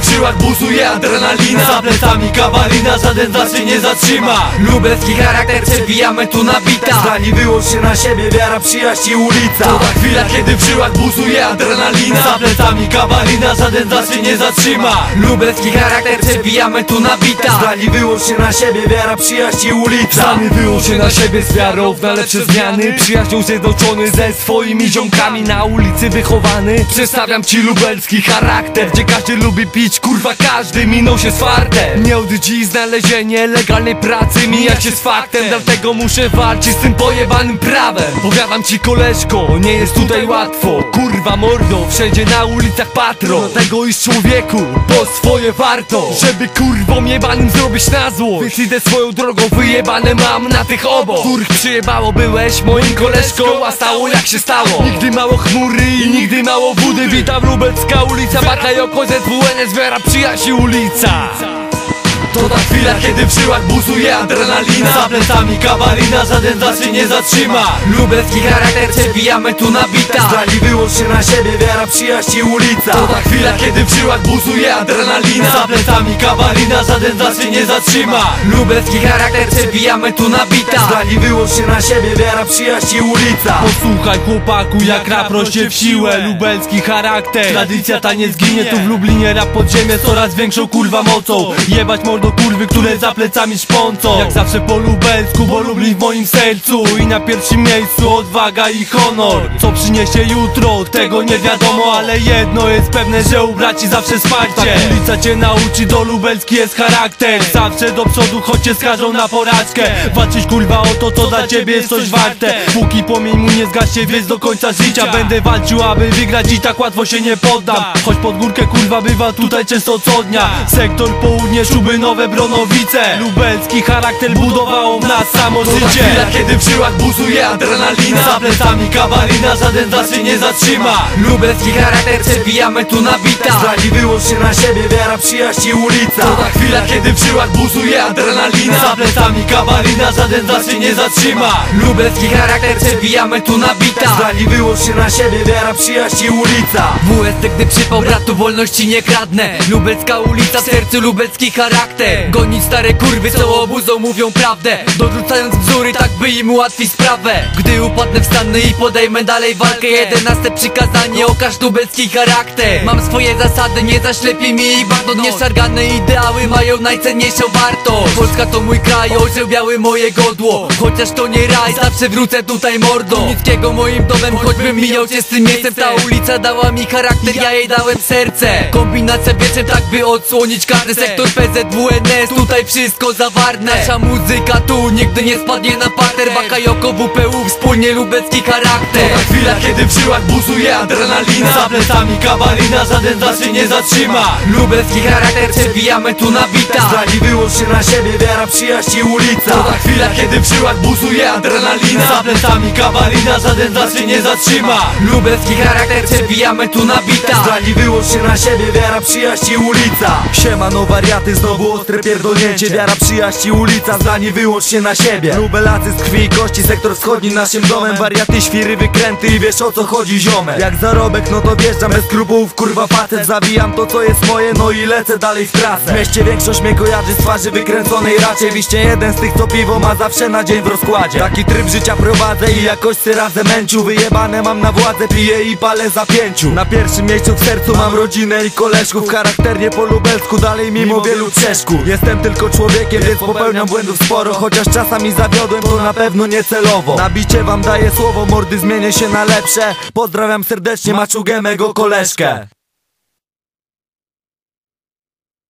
w żyłach buzuje adrenalina. Za plecami kabalina, żaden z nas się nie zatrzyma. Lubelski charakter, przebijamy tu na bita. Zdani wyłącz się na siebie, wiara, przyjaźń i ulica. To ta chwila, kiedy w żyłach buzuje adrenalina. Za plecami kabalina, żaden z nas się nie zatrzyma. Lubelski charakter, przebijamy tu na bita. Zdani wyłącz się na siebie, wiara, przyjaźń i ulica. Sami wyłącz się na siebie z wiarą w najlepsze zmiany. Przyjaźnią zjednoczony ze swoimi ziomkami. Na ulicy wychowany. Przedstawiam ci lubelski charakter Każdy lubi pić, kurwa każdy minął się z fartem. Nie od znalezienie legalnej pracy mija się z faktem. Dlatego muszę walczyć z tym pojebanym prawem. Powiadam ci koleżko, nie jest tutaj łatwo. Kurwa mordo, wszędzie na ulicach patro. Dlatego iż człowieku, po swoje warto. Żeby kurwom jebanym zrobić na złość. Więc idę swoją drogą, wyjebane mam na tych obo. Których przyjebało byłeś moim koleżką A stało jak się stało. Nigdy mało chmury Witam Lubelska ulica, Bakajoko, ZWN, Zwiera, przyjaźń ulica to ta chwila, kiedy w żyłach buzuje adrenalina. Za plecami kabalina, żaden nas się nie zatrzyma. Lubelski charakter, przebijamy tu na bita. Zdani wyłącz się na siebie, wiara, przyjaźń i ulica. To ta chwila, kiedy w żyłach buzuje adrenalina. Za plecami kabalina, żaden nas się nie zatrzyma. Lubelski charakter, przebijamy tu na bita. Zdani wyłącz się na siebie, wiara, przyjaźń i ulica. Posłuchaj chłopaku, jak rap rośnie w siłę. Lubelski charakter, tradycja ta nie zginie Tu w Lublinie rap podziemie z coraz większą kurwa mocą. Jebać mordo kurwy, które za plecami szpącą Jak zawsze po lubelsku, bo Lublin w moim sercu. I na pierwszym miejscu odwaga i honor. Co przyniesie jutro, tego nie wiadomo Ale jedno jest pewne, że u braci zawsze wsparcie. Tak ulica cię nauczy, do lubelski jest charakter. Zawsze do przodu, choć cię skażą na porażkę. Walczyć kurwa o to, co dla ciebie jest coś warte. Póki płomień mu nie zgaśnie, więc do końca życia Będę walczył, aby wygrać i tak łatwo się nie poddam. Choć pod górkę kurwa bywa tutaj często co dnia. Sektor południe, szuby nowe Bronowice. Lubelski charakter budowało nas samo życie chwila, kiedy w żyłach buzuje adrenalina. Za plecami kabalina, żaden z się nie zatrzyma. Lubelski charakter, przebijamy tu na bita. Zdani wyłącz się na siebie, wiara, przyjaźń i ulica. To ta chwila, kiedy w żyłach buzuje adrenalina. Za plecami kabalina, żaden z się nie zatrzyma. Lubelski charakter, przebijamy tu na bita. Zdani wyłącz się na siebie, wiara, przyjaźń i ulica WST, gdy przypał bratu wolności nie kradnę. Lubelska ulica, w sercu lubelski charakter Gonić stare kurwy, co obuzą mówią prawdę. Dorzucając wzory, tak by im ułatwić sprawę. Gdy upadnę wstanę i podejmę dalej walkę Jedenaste przykazanie, okaż lubelski charakter. Mam swoje zasady, nie zaślepi mi ich bardzo Nieszargane ideały mają najcenniejszą wartość. Polska to mój kraj, orzeł biały moje godło. Chociaż to nie raj, zawsze wrócę tutaj mordo. Nickiego moim domem, choćbym mijał cię z tym miejscem. Ta ulica dała mi charakter, ja jej dałem serce. Kombinacja wieczem tak by odsłonić każdy sektor PZWNS Tutaj wszystko zawarne Nasza muzyka tu nigdy nie spadnie na pater. Bakajoko, WPU, wspólnie lubecki charakter. To ta chwila, kiedy w żyłach buzuje adrenalina. Za plecami kabalina, żaden z nas się nie zatrzyma. Lubelski charakter, przebijamy tu na bita. Zdani wyłącz się na siebie, wiara, przyjaźń i ulica. To ta chwila, kiedy w żyłach buzuje adrenalina. Za plecami kabalina, żaden z nas się nie zatrzyma. Lubelski charakter, przebijamy tu na bita. Zdani wyłącz się na siebie, wiara, przyjaźń i ulica. Siemano wariaty, znowu ostre pierdolnięcie. Wiara, przyjaźń i ulica, zdani wyłącz się na siebie. Lubelacy z krwi i kości, sektor wschodni naszym domem. Wariaty, świry, wykręty i wiesz o co chodzi ziomek. Jak zarobek, no to wjeżdżam bez skrupułów, kurwa facet. Zabijam to co jest moje, no i lecę dalej w trasę. W mieście większość mnie kojarzy z twarzy wykręconej Raczej. Wiście jeden z tych co piwo ma zawsze na dzień w rozkładzie. Taki tryb życia prowadzę i jakoś ty razem męciu. Wyjebane mam na władzę, piję i palę za pięciu. Na pierwszym miejscu w sercu mam rodzinę i koleżków. Charakternie po lubelsku, dalej mimo wielu przeszkód Jestem tylko człowiekiem, więc popełniam błędów sporo. Chociaż czasami zawiodłem, to na pewno niecelowo Na bicie wam daję słowo, mordy zmienię się na lepsze. Pozdrawiam serdecznie maczugę mego koleżkę